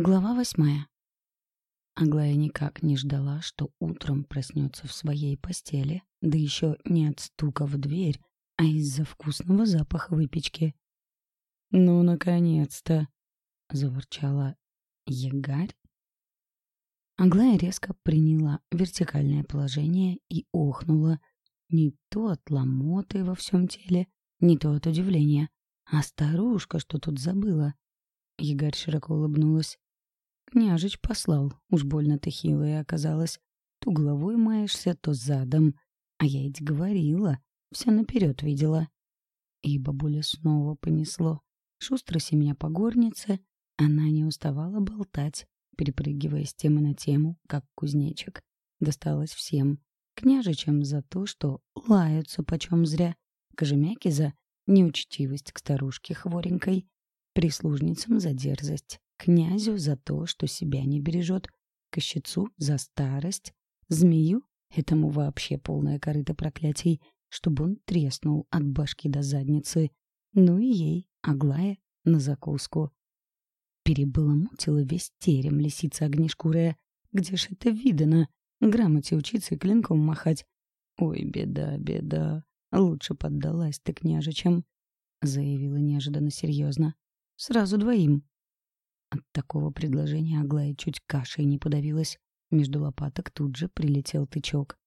Глава восьмая. Аглая никак не ждала, что утром проснется в своей постели, да еще не от стука в дверь, а из-за вкусного запаха выпечки. «Ну, наконец-то!» — заворчала Ягарь. Аглая резко приняла вертикальное положение и охнула. Не то от ломоты во всем теле, не то от удивления. А старушка что тут забыла? Ягарь широко улыбнулась. Княжич послал, уж больно ты хилая оказалась. То головой маешься, то задом. А я ведь говорила, все наперед видела. И бабуля снова понесло. Шустро семья по горнице, она не уставала болтать, перепрыгивая с темы на тему, как кузнечик. Досталось всем. Княжичам за то, что лаются почем зря. Кожемяки за неучтивость к старушке хворенькой. Прислужницам за дерзость князю за то, что себя не бережет, кощецу за старость, змею этому вообще полное корыто проклятий, чтобы он треснул от башки до задницы, ну и ей, Аглая, на закуску. Перебаламутила весь терем лисица огнешкурая. Где ж это видано? Грамоте учиться и клинком махать. Ой, беда, беда. Лучше поддалась ты княжичам, — заявила неожиданно серьезно. Сразу двоим. От такого предложения Аглая чуть кашей не подавилась. Между лопаток тут же прилетел тычок.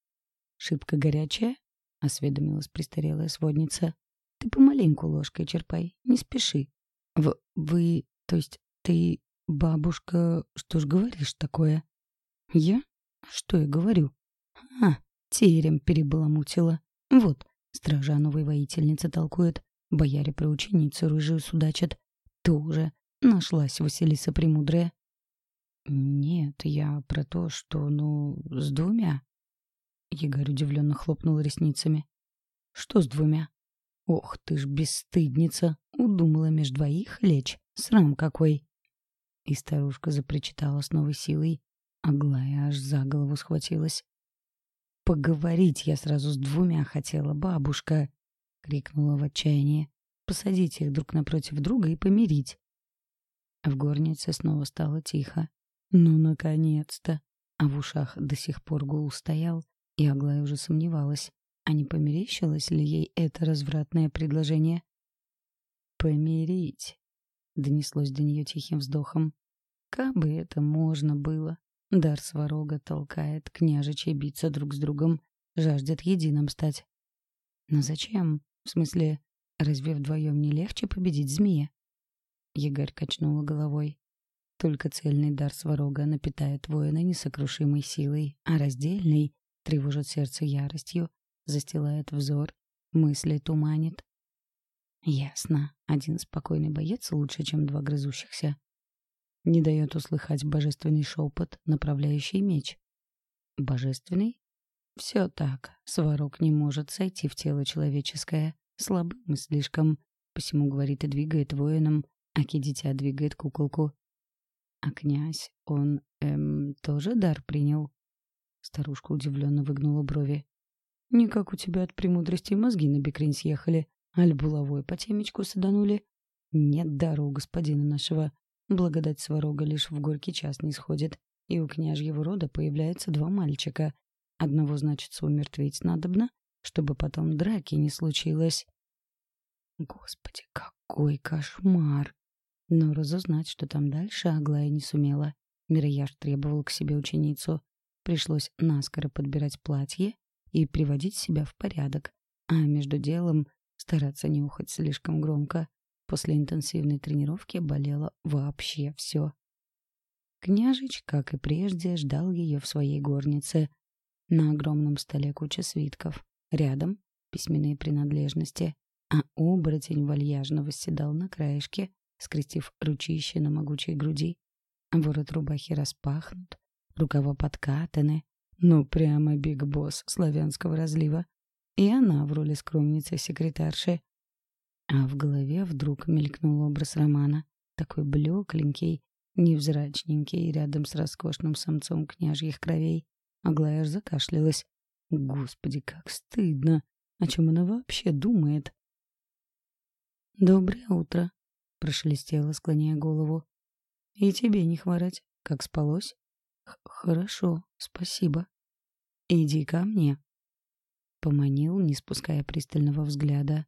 «Шибко горячая?» — осведомилась престарелая сводница. «Ты помаленьку ложкой черпай, не спеши». «В... вы... то есть ты... бабушка... что ж говоришь такое?» «Я? Что я говорю?» «А, терем перебаламутила. Вот, стража новой воительницы толкует, бояре про ученицу рыжую судачат. Тоже Нашлась Василиса Премудрая. «Нет, я про то, что, ну, с двумя». Егорь удивленно хлопнул ресницами. «Что с двумя?» «Ох ты ж бесстыдница! Удумала меж двоих лечь. Срам какой!» И старушка запричитала с новой силой. Аглая аж за голову схватилась. «Поговорить я сразу с двумя хотела, бабушка!» — крикнула в отчаянии. «Посадить их друг напротив друга и помирить. В горнице снова стало тихо. Ну, наконец-то! А в ушах до сих пор гул стоял, и Аглая уже сомневалась, а не померещилось ли ей это развратное предложение? «Помирить!» — донеслось до нее тихим вздохом. «Кабы это можно было!» Дар сварога толкает княжичей биться друг с другом, жаждет единым стать. Но зачем? В смысле, разве вдвоем не легче победить змея? Егорь качнула головой. Только цельный дар сварога напитает воина несокрушимой силой, а раздельный тревожит сердце яростью, застилает взор, мысли туманит. Ясно. Один спокойный боец лучше, чем два грызущихся. Не дает услыхать божественный шепот, направляющий меч. Божественный? Все так. Сварог не может сойти в тело человеческое. Слабым и слишком. Посему говорит и двигает воином, Аки дитя двигает куколку. А князь, он, эм, тоже дар принял? Старушка удивленно выгнула брови. Никак у тебя от премудрости мозги на бекрень съехали, аль булавой по темечку саданули. Нет дару у господина нашего. Благодать сварога лишь в горький час не сходит, и у княжьего рода появляется два мальчика. Одного, значит, умертвить надобно, чтобы потом драки не случилось. Господи, какой кошмар! Но разузнать, что там дальше, Аглая не сумела. Мираяш требовал к себе ученицу. Пришлось наскоро подбирать платье и приводить себя в порядок, а между делом стараться не ухать слишком громко. После интенсивной тренировки болело вообще все. Княжич, как и прежде, ждал ее в своей горнице. На огромном столе куча свитков. Рядом — письменные принадлежности. А оборотень вальяжно восседал на краешке, скрестив ручище на могучей груди. Ворот рубахи распахнут, рукава подкатаны. Ну, прямо биг-босс славянского разлива. И она в роли скромницы-секретарши. А в голове вдруг мелькнул образ Романа. Такой блекленький, невзрачненький, рядом с роскошным самцом княжьих кровей. Аглая закашлялась. Господи, как стыдно! О чем она вообще думает? «Доброе утро», прошелестела, склоняя голову. И тебе не хворать. Как спалось? Хорошо, спасибо. Иди ко мне. Поманил, не спуская пристального взгляда.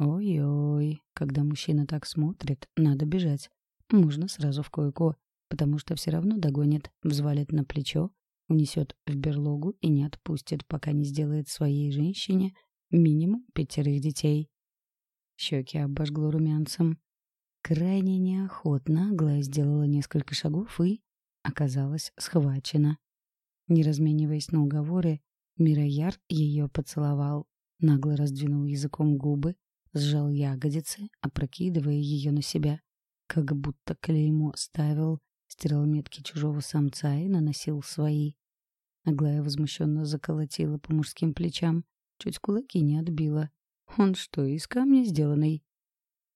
Ой-ой, когда мужчина так смотрит, надо бежать. Можно сразу в койку, потому что все равно догонит, взвалит на плечо, унесет в берлогу и не отпустит, пока не сделает своей женщине минимум пятерых детей. Щеки обожгло румянцем. Крайне неохотно Аглая сделала несколько шагов и оказалась схвачена. Не размениваясь на уговоры, Мирояр ее поцеловал, нагло раздвинул языком губы, сжал ягодицы, опрокидывая ее на себя, как будто клеймо ставил, стирал метки чужого самца и наносил свои. Аглая возмущенно заколотила по мужским плечам, чуть кулаки не отбила. Он что, из камня сделанный?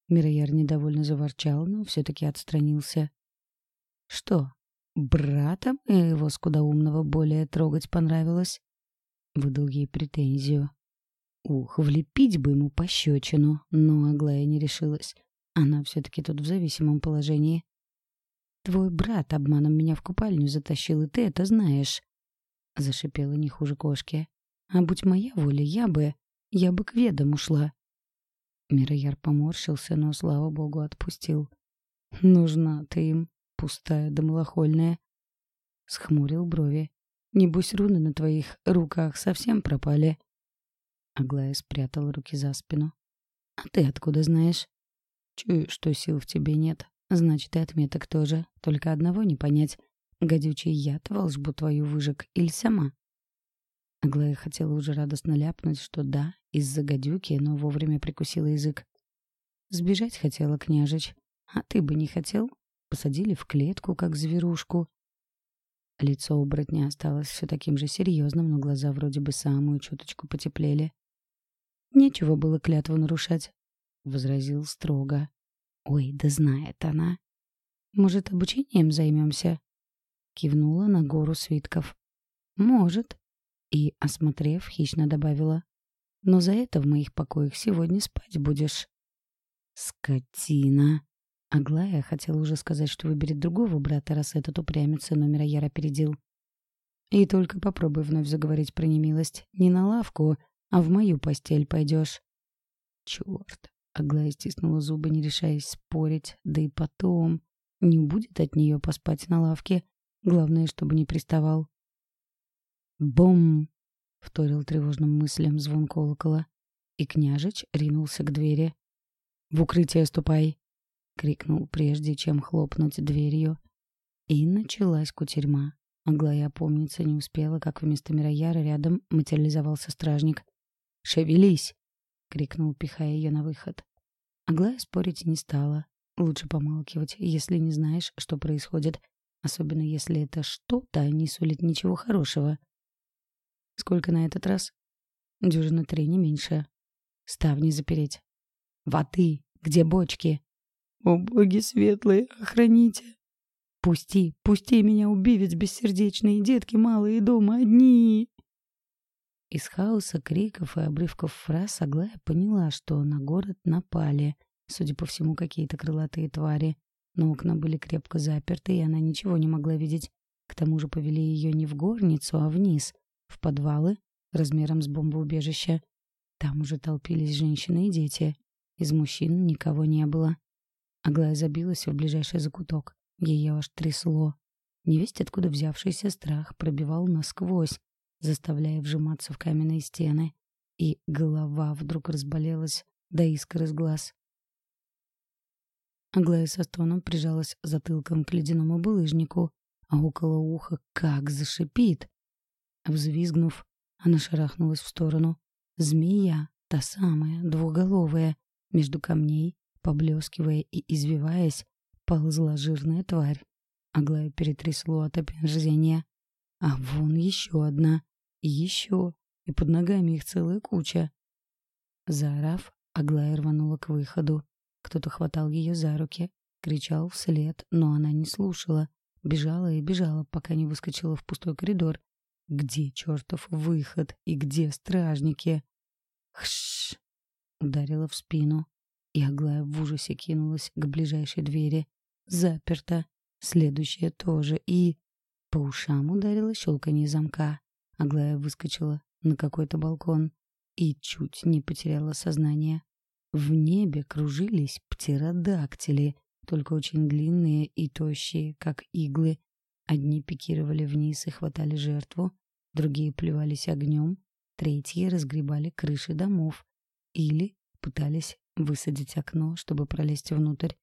Мирояр недовольно заворчал, но все-таки отстранился. «Что, брата моего скудоумного более трогать понравилось?» Выдал ей претензию. Ух, влепить бы ему пощечину, но Аглая не решилась. Она все-таки тут в зависимом положении. «Твой брат обманом меня в купальню затащил, и ты это знаешь», — зашипела не хуже кошки. «А будь моя воля, я бы... я бы к ведам ушла». Мирояр поморщился, но, слава богу, отпустил. «Нужна ты им, пустая да малохольная». Схмурил брови. «Небось, руны на твоих руках совсем пропали». Аглая спрятала руки за спину. «А ты откуда знаешь?» «Чую, что сил в тебе нет. Значит, и отметок тоже. Только одного не понять. Гадючий яд волшбу твою выжег или сама?» Аглая хотела уже радостно ляпнуть, что да, из-за гадюки, но вовремя прикусила язык. Сбежать хотела княжич. А ты бы не хотел? Посадили в клетку, как зверушку. Лицо оборотня осталось все таким же серьезным, но глаза вроде бы самую чуточку потеплели. «Нечего было клятву нарушать», — возразил строго. «Ой, да знает она. Может, обучением займемся?» Кивнула на гору свитков. «Может», и, осмотрев, хищно добавила. «Но за это в моих покоях сегодня спать будешь». «Скотина!» Аглая хотела уже сказать, что выберет другого брата, раз этот упрямится, но Мирояр опередил. «И только попробуй вновь заговорить про немилость. Не на лавку, а в мою постель пойдешь». «Черт!» Аглая стиснула зубы, не решаясь спорить. Да и потом... Не будет от нее поспать на лавке. Главное, чтобы не приставал. «Бум!» — вторил тревожным мыслям звон колокола. И княжич ринулся к двери. «В укрытие ступай!» — крикнул, прежде чем хлопнуть дверью. И началась кутерьма. Аглая опомниться не успела, как вместо Мирояра рядом материализовался стражник. «Шевелись!» — крикнул, пихая ее на выход. Аглая спорить не стала. Лучше помалкивать, если не знаешь, что происходит, особенно если это что-то не сулит ничего хорошего. Сколько на этот раз? Дюжина три, не меньше. Ставни запереть. Воды! Где бочки? О, боги светлые, охраните! Пусти, пусти меня, убивец бессердечный, детки малые дома одни! Из хаоса криков и обрывков фраз Аглая поняла, что на город напали. Судя по всему, какие-то крылатые твари. Но окна были крепко заперты, и она ничего не могла видеть. К тому же повели ее не в горницу, а вниз, в подвалы размером с бомбоубежище. Там уже толпились женщины и дети. Из мужчин никого не было. Аглая забилась в ближайший закуток. Ее аж трясло. Невесть, откуда взявшийся страх, пробивал насквозь, заставляя вжиматься в каменные стены. И голова вдруг разболелась до искр из глаз. Аглая со стоном прижалась затылком к ледяному булыжнику, а около уха как зашипит. Взвизгнув, она шарахнулась в сторону. Змея, та самая, двуголовая, между камней, поблескивая и извиваясь, ползла жирная тварь. Аглая перетрясло от опьянжения. А вон еще одна. И еще. И под ногами их целая куча. Заорав, Аглая рванула к выходу. Кто-то хватал ее за руки, кричал вслед, но она не слушала. Бежала и бежала, пока не выскочила в пустой коридор, где чертов выход и где стражники? Хш! Ударила в спину, и Аглая в ужасе кинулась к ближайшей двери. Заперта. следующее тоже, и... По ушам ударило щелканье замка. Аглая выскочила на какой-то балкон и чуть не потеряла сознание. В небе кружились птеродактили, только очень длинные и тощие, как иглы. Одни пикировали вниз и хватали жертву, другие плевались огнем, третьи разгребали крыши домов или пытались высадить окно, чтобы пролезть внутрь.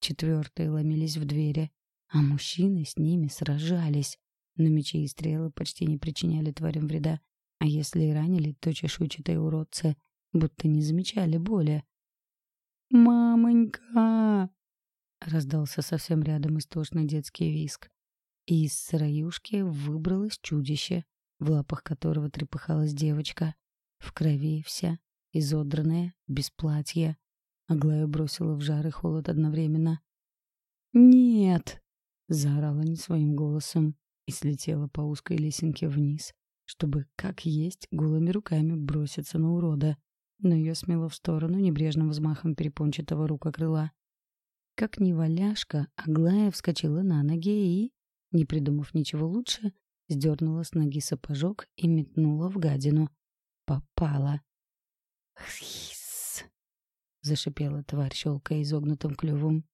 Четвертые ломились в двери, а мужчины с ними сражались. Но мечи и стрелы почти не причиняли тварям вреда, а если и ранили, то чешуйчатые уродцы будто не замечали боли. «Мамонька!» — раздался совсем рядом истошный детский виск. И из сыроюшки выбралось чудище, в лапах которого трепыхалась девочка, в крови вся, изодранная, без платья. Аглая бросила в жар и холод одновременно. «Нет!» — заорала не своим голосом и слетела по узкой лесенке вниз, чтобы, как есть, голыми руками броситься на урода. Но ее смело в сторону небрежным взмахом перепончатого рука крыла. Как неваляшка, Аглая вскочила на ноги и, не придумав ничего лучше, сдернула с ноги сапожок и метнула в гадину. Попала. «Хис!» — зашипела тварь, щелкая изогнутым клювом.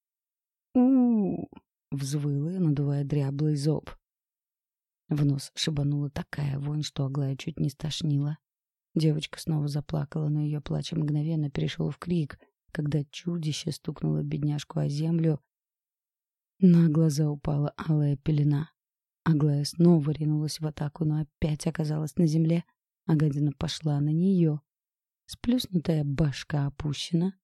у взвыла, надувая дряблый зоб. В нос шибанула такая вонь, что Аглая чуть не стошнила. Девочка снова заплакала, но ее плач мгновенно перешел в крик, когда чудище стукнуло бедняжку о землю. На глаза упала алая пелена. Аглая снова ринулась в атаку, но опять оказалась на земле, а гадина пошла на нее. Сплюснутая башка опущена,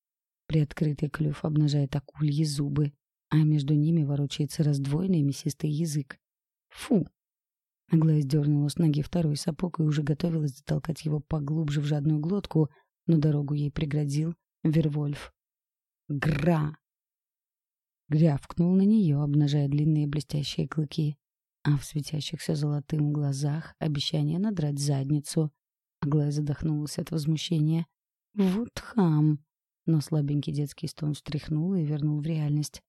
приоткрытый клюв обнажает акульи зубы, а между ними ворочается раздвоенный мясистый язык. Фу! Аглая сдернула с ноги второй сапог и уже готовилась затолкать его поглубже в жадную глотку, но дорогу ей преградил Вервольф. «Гра!» Грявкнул на нее, обнажая длинные блестящие клыки а в светящихся золотым глазах обещание надрать задницу. Аглая задохнулась от возмущения. «Вот хам!» Но слабенький детский стон встряхнул и вернул в реальность.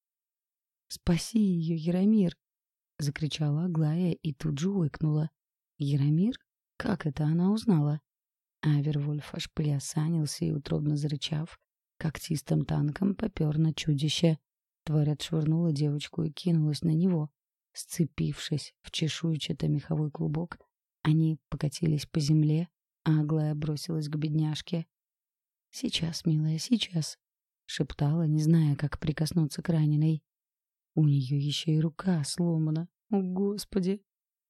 «Спаси ее, Яромир!» — закричала Аглая и тут же уикнула. «Яромир? Как это она узнала?» Авервольф аж приосанился и, утробно зарычав, когтистым танком попер на чудище. Тварь отшвырнула девочку и кинулась на него. Сцепившись в чешуйчатый меховой клубок, они покатились по земле, а Аглая бросилась к бедняжке. «Сейчас, милая, сейчас», — шептала, не зная, как прикоснуться к раненой. У нее еще и рука сломана. О, Господи!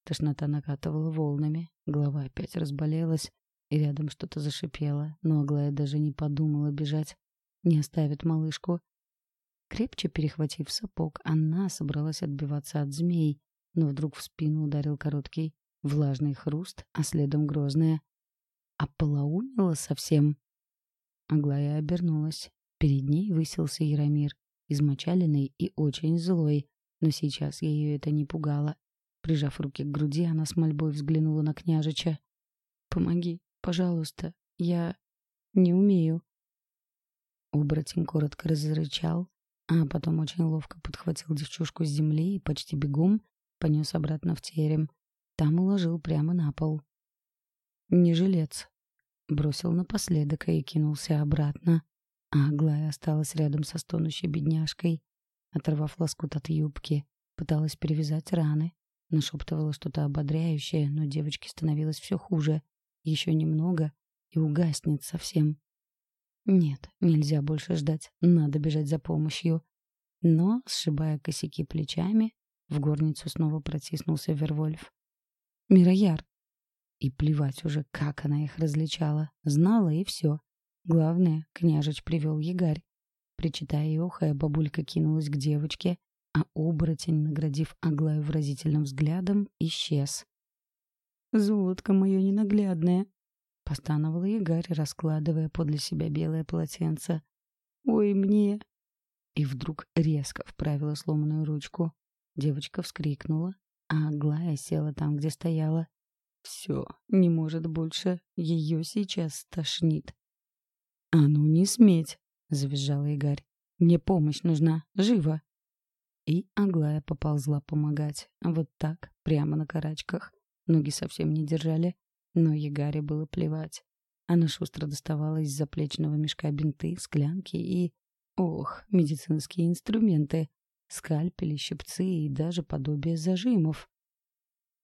Тошнота накатывала волнами, голова опять разболелась, и рядом что-то зашипело, но Аглая даже не подумала бежать. Не оставит малышку. Крепче перехватив сапог, она собралась отбиваться от змей, но вдруг в спину ударил короткий, влажный хруст, а следом грозное. Ополоумила совсем. Аглая обернулась. Перед ней высился Яромир, измочаленный и очень злой, но сейчас ее это не пугало. Прижав руки к груди, она с мольбой взглянула на княжича. «Помоги, пожалуйста, я не умею». Оборотень коротко разрычал, а потом очень ловко подхватил девчушку с земли и почти бегом понес обратно в терем. Там уложил прямо на пол. «Не жилец», — бросил напоследок и кинулся обратно. А Аглая осталась рядом со стонущей бедняжкой. Оторвав лоскут от юбки, пыталась перевязать раны, нашептывала что-то ободряющее, но девочке становилось все хуже. Еще немного и угаснет совсем. Нет, нельзя больше ждать, надо бежать за помощью. Но, сшибая косяки плечами, в горницу снова протиснулся Вервольф. Мирояр. И плевать уже, как она их различала. Знала и все. Главное, княжич привел ягарь. Причитая и охая, бабулька кинулась к девочке, а оборотень, наградив Аглаю выразительным взглядом, исчез. «Золотко мое ненаглядное!» Постановала Игорь, раскладывая подле себя белое полотенце. «Ой, мне!» И вдруг резко вправила сломанную ручку. Девочка вскрикнула, а Аглая села там, где стояла. Все, не может больше. Ее сейчас стошнит. «А ну не сметь!» — завизжала Игорь. «Мне помощь нужна. Живо!» И Аглая поползла помогать. Вот так, прямо на карачках. Ноги совсем не держали, но Ягаре было плевать. Она шустро доставала из заплечного мешка бинты, склянки и... Ох, медицинские инструменты. Скальпели, щипцы и даже подобие зажимов.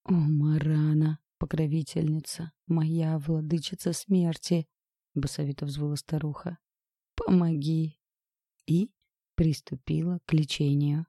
«О, Марана, покровительница, моя владычица смерти!» — басовито взвыла старуха. «Помоги!» И приступила к лечению.